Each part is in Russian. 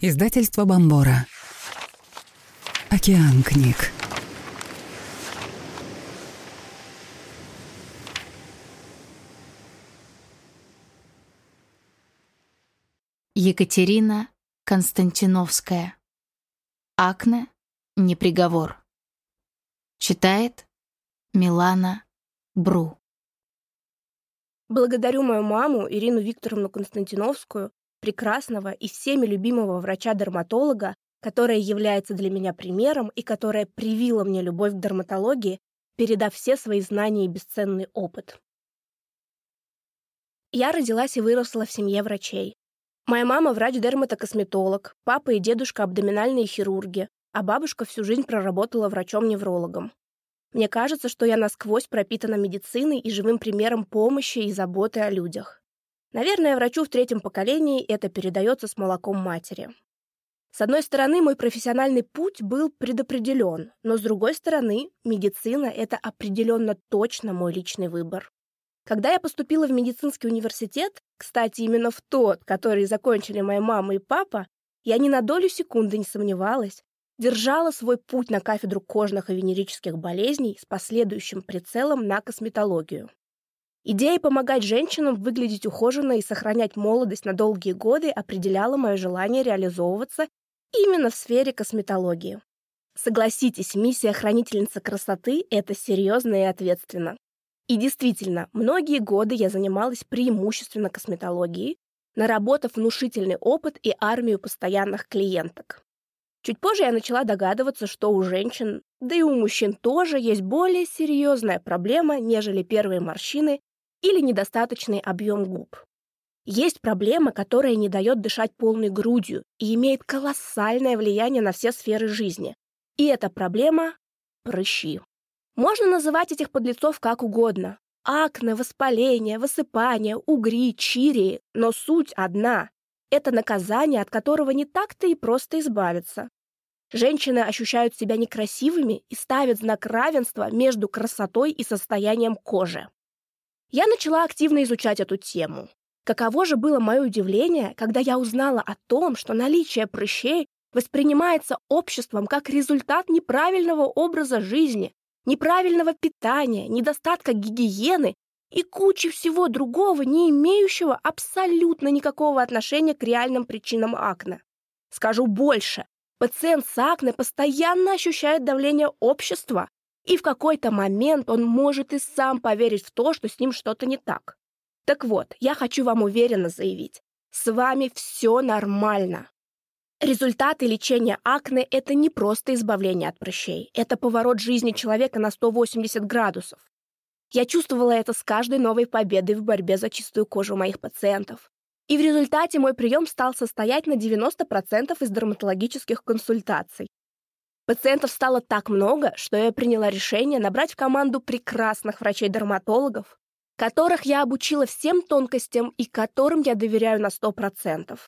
Издательство Бомбора. Океан книг. Екатерина Константиновская. Акне. Не приговор. Читает Милана Бру. Благодарю мою маму, Ирину Викторовну Константиновскую, прекрасного и всеми любимого врача-дерматолога, которая является для меня примером и которая привила мне любовь к дерматологии, передав все свои знания и бесценный опыт. Я родилась и выросла в семье врачей. Моя мама врач-дерматокосметолог, папа и дедушка абдоминальные хирурги, а бабушка всю жизнь проработала врачом-неврологом. Мне кажется, что я насквозь пропитана медициной и живым примером помощи и заботы о людях. Наверное, врачу в третьем поколении это передается с молоком матери. С одной стороны, мой профессиональный путь был предопределен, но с другой стороны, медицина — это определенно точно мой личный выбор. Когда я поступила в медицинский университет, кстати, именно в тот, который закончили моя мама и папа, я ни на долю секунды не сомневалась, держала свой путь на кафедру кожных и венерических болезней с последующим прицелом на косметологию. Идея помогать женщинам выглядеть ухоженно и сохранять молодость на долгие годы определяла мое желание реализовываться именно в сфере косметологии. Согласитесь, миссия хранительницы красоты — это серьезно и ответственно. И действительно, многие годы я занималась преимущественно косметологией, наработав внушительный опыт и армию постоянных клиенток. Чуть позже я начала догадываться, что у женщин, да и у мужчин тоже есть более серьезная проблема, нежели первые морщины или недостаточный объем губ. Есть проблема, которая не дает дышать полной грудью и имеет колоссальное влияние на все сферы жизни. И эта проблема – прыщи. Можно называть этих подлецов как угодно. Акне, воспаление, высыпание, угри, чирии, но суть одна. Это наказание, от которого не так-то и просто избавиться. Женщины ощущают себя некрасивыми и ставят знак равенства между красотой и состоянием кожи. Я начала активно изучать эту тему. Каково же было мое удивление, когда я узнала о том, что наличие прыщей воспринимается обществом как результат неправильного образа жизни, неправильного питания, недостатка гигиены и кучи всего другого, не имеющего абсолютно никакого отношения к реальным причинам акне. Скажу больше, пациент с акне постоянно ощущает давление общества, и в какой-то момент он может и сам поверить в то, что с ним что-то не так. Так вот, я хочу вам уверенно заявить, с вами все нормально. Результаты лечения акне – это не просто избавление от прыщей, это поворот жизни человека на 180 градусов. Я чувствовала это с каждой новой победой в борьбе за чистую кожу моих пациентов. И в результате мой прием стал состоять на 90% из дерматологических консультаций. Пациентов стало так много, что я приняла решение набрать в команду прекрасных врачей-дерматологов, которых я обучила всем тонкостям и которым я доверяю на 100%.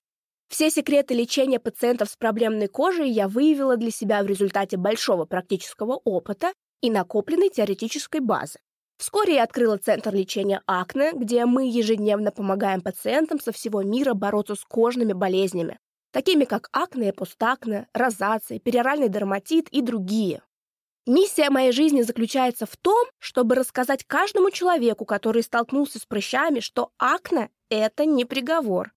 Все секреты лечения пациентов с проблемной кожей я выявила для себя в результате большого практического опыта и накопленной теоретической базы. Вскоре я открыла центр лечения акне, где мы ежедневно помогаем пациентам со всего мира бороться с кожными болезнями, такими как акне, постакне, розация, пероральный дерматит и другие. Миссия моей жизни заключается в том, чтобы рассказать каждому человеку, который столкнулся с прыщами, что акне – это не приговор.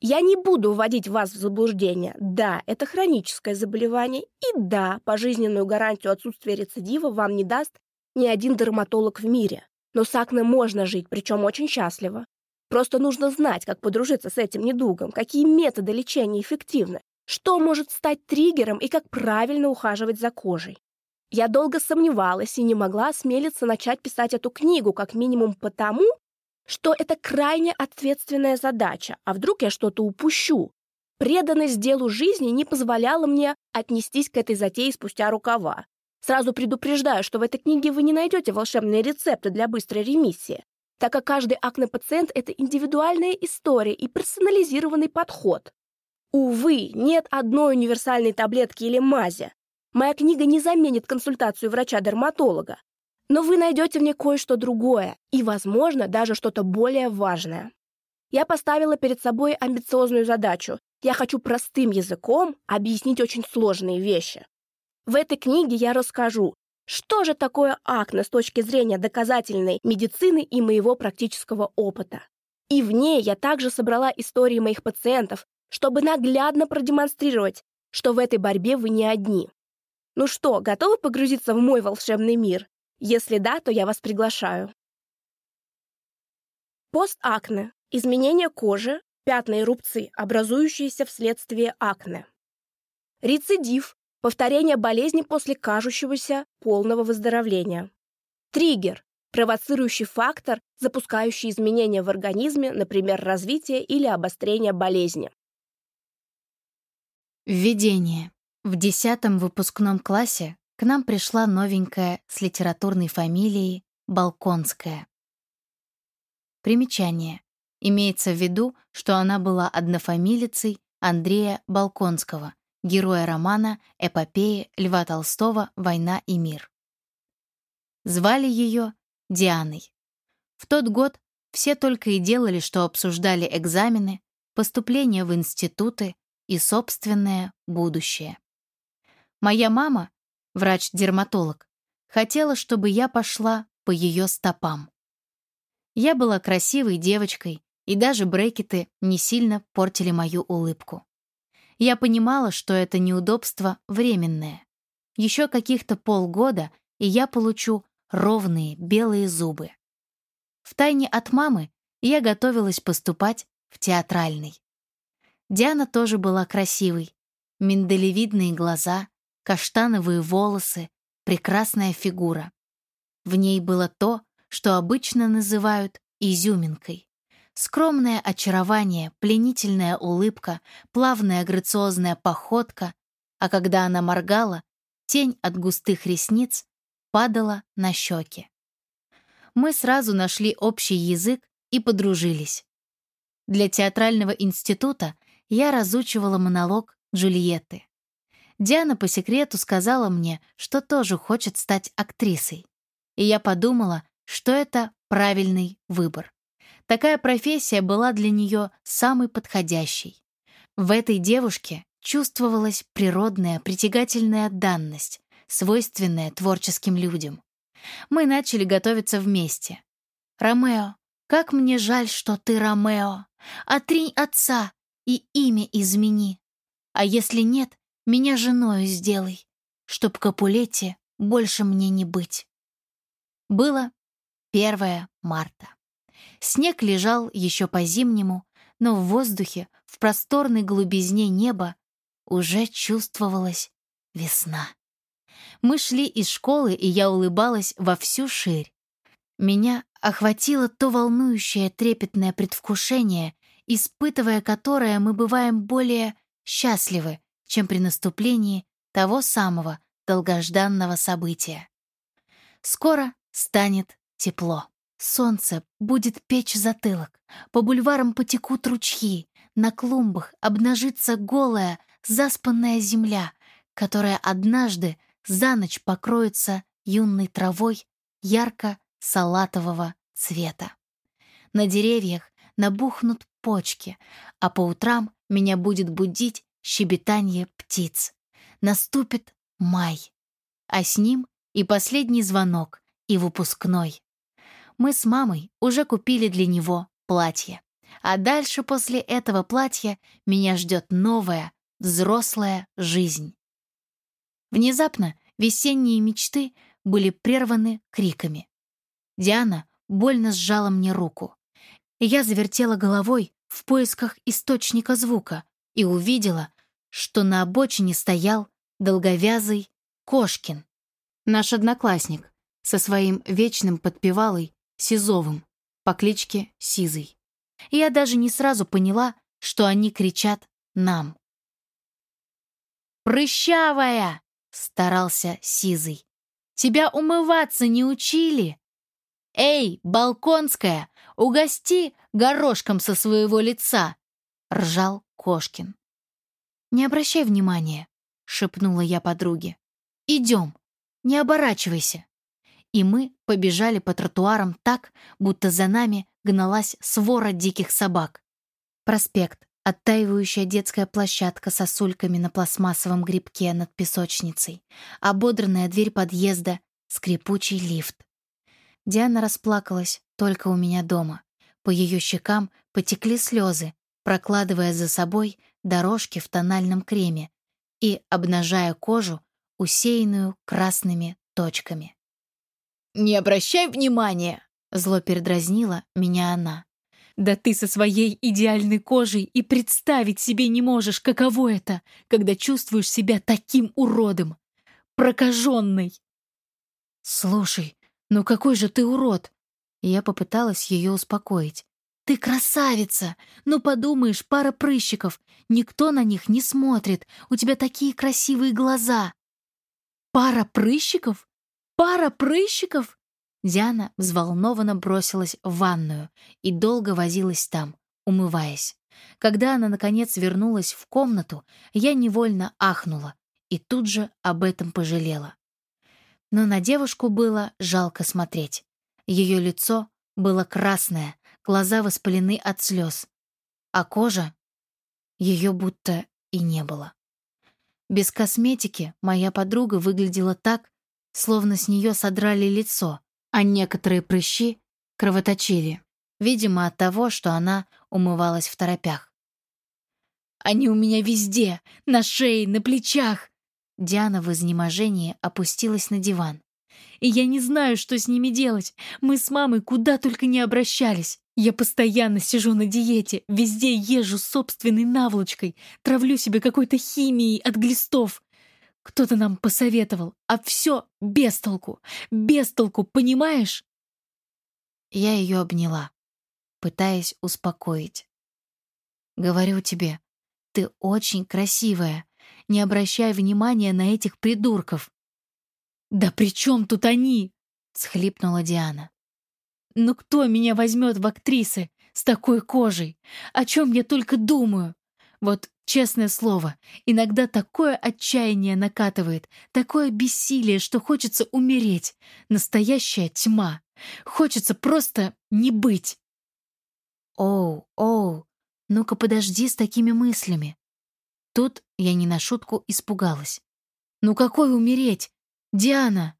Я не буду вводить вас в заблуждение. Да, это хроническое заболевание, и да, пожизненную гарантию отсутствия рецидива вам не даст ни один дерматолог в мире. Но с акне можно жить, причем очень счастливо. Просто нужно знать, как подружиться с этим недугом, какие методы лечения эффективны, что может стать триггером и как правильно ухаживать за кожей. Я долго сомневалась и не могла осмелиться начать писать эту книгу, как минимум потому, что это крайне ответственная задача, а вдруг я что-то упущу. Преданность делу жизни не позволяла мне отнестись к этой затее спустя рукава. Сразу предупреждаю, что в этой книге вы не найдете волшебные рецепты для быстрой ремиссии так как каждый акне-пациент – это индивидуальная история и персонализированный подход. Увы, нет одной универсальной таблетки или мази. Моя книга не заменит консультацию врача-дерматолога, но вы найдете в ней кое-что другое и, возможно, даже что-то более важное. Я поставила перед собой амбициозную задачу. Я хочу простым языком объяснить очень сложные вещи. В этой книге я расскажу, что же такое акне с точки зрения доказательной медицины и моего практического опыта. И в ней я также собрала истории моих пациентов, чтобы наглядно продемонстрировать, что в этой борьбе вы не одни. Ну что, готовы погрузиться в мой волшебный мир? Если да, то я вас приглашаю. Постакне – изменение кожи, пятна и рубцы, образующиеся вследствие акне. Рецидив – повторение болезни после кажущегося полного выздоровления. Триггер – провоцирующий фактор, запускающий изменения в организме, например, развитие или обострение болезни. Введение. В десятом выпускном классе к нам пришла новенькая с литературной фамилией Балконская. Примечание. Имеется в виду, что она была однофамилицей Андрея Балконского, героя романа «Эпопеи» Льва Толстого «Война и мир». Звали ее Дианой. В тот год все только и делали, что обсуждали экзамены, поступление в институты и собственное будущее. Моя мама, врач-дерматолог, хотела, чтобы я пошла по ее стопам. Я была красивой девочкой, и даже брекеты не сильно портили мою улыбку. Я понимала, что это неудобство временное. Еще каких-то полгода, и я получу ровные белые зубы. Втайне от мамы я готовилась поступать в театральный. Диана тоже была красивой. Миндалевидные глаза, каштановые волосы, прекрасная фигура. В ней было то, что обычно называют изюминкой. Скромное очарование, пленительная улыбка, плавная грациозная походка, а когда она моргала, тень от густых ресниц падала на щеки. Мы сразу нашли общий язык и подружились. Для театрального института я разучивала монолог Джульетты. Диана по секрету сказала мне, что тоже хочет стать актрисой. И я подумала, что это правильный выбор. Такая профессия была для нее самой подходящей. В этой девушке чувствовалась природная притягательная данность, свойственная творческим людям. Мы начали готовиться вместе. «Ромео, как мне жаль, что ты Ромео. Отринь отца и имя измени. А если нет, меня женою сделай, чтоб Капулете больше мне не быть». Было 1 марта. Снег лежал еще по-зимнему, но в воздухе, в просторной глубизне неба, уже чувствовалась весна. Мы шли из школы, и я улыбалась во всю ширь. Меня охватило то волнующее трепетное предвкушение, испытывая которое мы бываем более счастливы, чем при наступлении того самого долгожданного события. Скоро станет тепло. Солнце будет печь затылок, по бульварам потекут ручьи, на клумбах обнажится голая, заспанная земля, которая однажды за ночь покроется юной травой ярко-салатового цвета. На деревьях набухнут почки, а по утрам меня будет будить щебетание птиц. Наступит май, а с ним и последний звонок, и выпускной. Мы с мамой уже купили для него платье. А дальше после этого платья меня ждет новая, взрослая жизнь. Внезапно весенние мечты были прерваны криками. Диана больно сжала мне руку. Я завертела головой в поисках источника звука и увидела, что на обочине стоял долговязый Кошкин, наш одноклассник, со своим вечным подпевалой Сизовым по кличке Сизый. Я даже не сразу поняла, что они кричат нам. «Прыщавая!» — старался Сизый. «Тебя умываться не учили?» «Эй, Балконская, угости горошком со своего лица!» — ржал Кошкин. «Не обращай внимания», — шепнула я подруге. «Идем, не оборачивайся» и мы побежали по тротуарам так, будто за нами гналась свора диких собак. Проспект, оттаивающая детская площадка с сосульками на пластмассовом грибке над песочницей, ободранная дверь подъезда, скрипучий лифт. Диана расплакалась только у меня дома. По ее щекам потекли слезы, прокладывая за собой дорожки в тональном креме и обнажая кожу, усеянную красными точками. «Не обращай внимания!» — зло передразнила меня она. «Да ты со своей идеальной кожей и представить себе не можешь, каково это, когда чувствуешь себя таким уродом, прокаженной!» «Слушай, ну какой же ты урод!» Я попыталась ее успокоить. «Ты красавица! Ну, подумаешь, пара прыщиков. Никто на них не смотрит. У тебя такие красивые глаза!» «Пара прыщиков? Пара прыщиков?» Диана взволнованно бросилась в ванную и долго возилась там, умываясь. Когда она, наконец, вернулась в комнату, я невольно ахнула и тут же об этом пожалела. Но на девушку было жалко смотреть. Ее лицо было красное, глаза воспалены от слез, а кожа ее будто и не было. Без косметики моя подруга выглядела так, словно с нее содрали лицо, а некоторые прыщи кровоточили, видимо, от того, что она умывалась в торопях. «Они у меня везде! На шее, на плечах!» Диана в изнеможении опустилась на диван. «И я не знаю, что с ними делать. Мы с мамой куда только не обращались. Я постоянно сижу на диете, везде езжу собственной наволочкой, травлю себе какой-то химией от глистов. Кто-то нам посоветовал, а все без толку, без толку, понимаешь? Я ее обняла, пытаясь успокоить. Говорю тебе, ты очень красивая. Не обращай внимания на этих придурков. Да при чем тут они? схлипнула Диана. Но кто меня возьмет в актрисы с такой кожей? О чем я только думаю? Вот, честное слово, иногда такое отчаяние накатывает, такое бессилие, что хочется умереть. Настоящая тьма. Хочется просто не быть. Оу, оу, ну-ка подожди с такими мыслями. Тут я не на шутку испугалась. Ну какой умереть? Диана!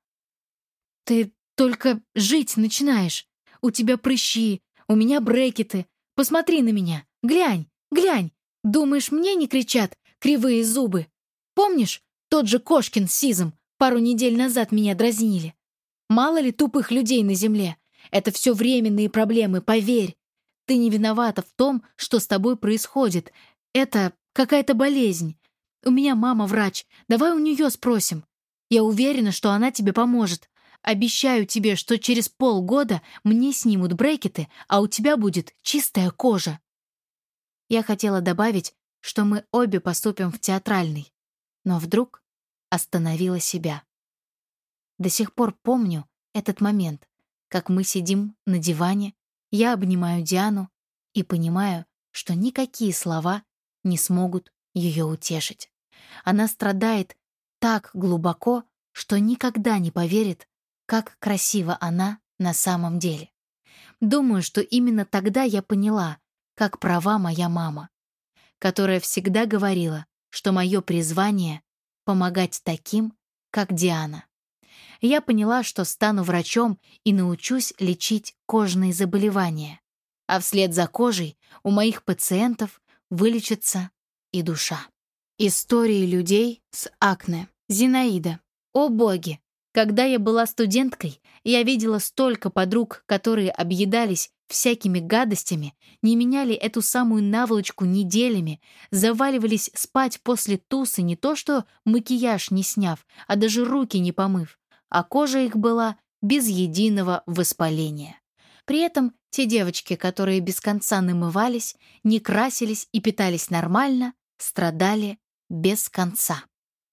Ты только жить начинаешь. У тебя прыщи, у меня брекеты. Посмотри на меня. Глянь, глянь. Думаешь, мне не кричат кривые зубы? Помнишь, тот же Кошкин с Сизом пару недель назад меня дразнили? Мало ли тупых людей на земле. Это все временные проблемы, поверь. Ты не виновата в том, что с тобой происходит. Это какая-то болезнь. У меня мама врач. Давай у нее спросим. Я уверена, что она тебе поможет. Обещаю тебе, что через полгода мне снимут брекеты, а у тебя будет чистая кожа». Я хотела добавить, что мы обе поступим в театральный, но вдруг остановила себя. До сих пор помню этот момент, как мы сидим на диване, я обнимаю Диану и понимаю, что никакие слова не смогут ее утешить. Она страдает так глубоко, что никогда не поверит, как красива она на самом деле. Думаю, что именно тогда я поняла, как права моя мама, которая всегда говорила, что мое призвание — помогать таким, как Диана. Я поняла, что стану врачом и научусь лечить кожные заболевания, а вслед за кожей у моих пациентов вылечится и душа. Истории людей с акне. Зинаида. О боги! Когда я была студенткой, я видела столько подруг, которые объедались всякими гадостями, не меняли эту самую наволочку неделями, заваливались спать после тусы не то что макияж не сняв, а даже руки не помыв, а кожа их была без единого воспаления. При этом те девочки, которые без конца намывались, не красились и питались нормально, страдали без конца.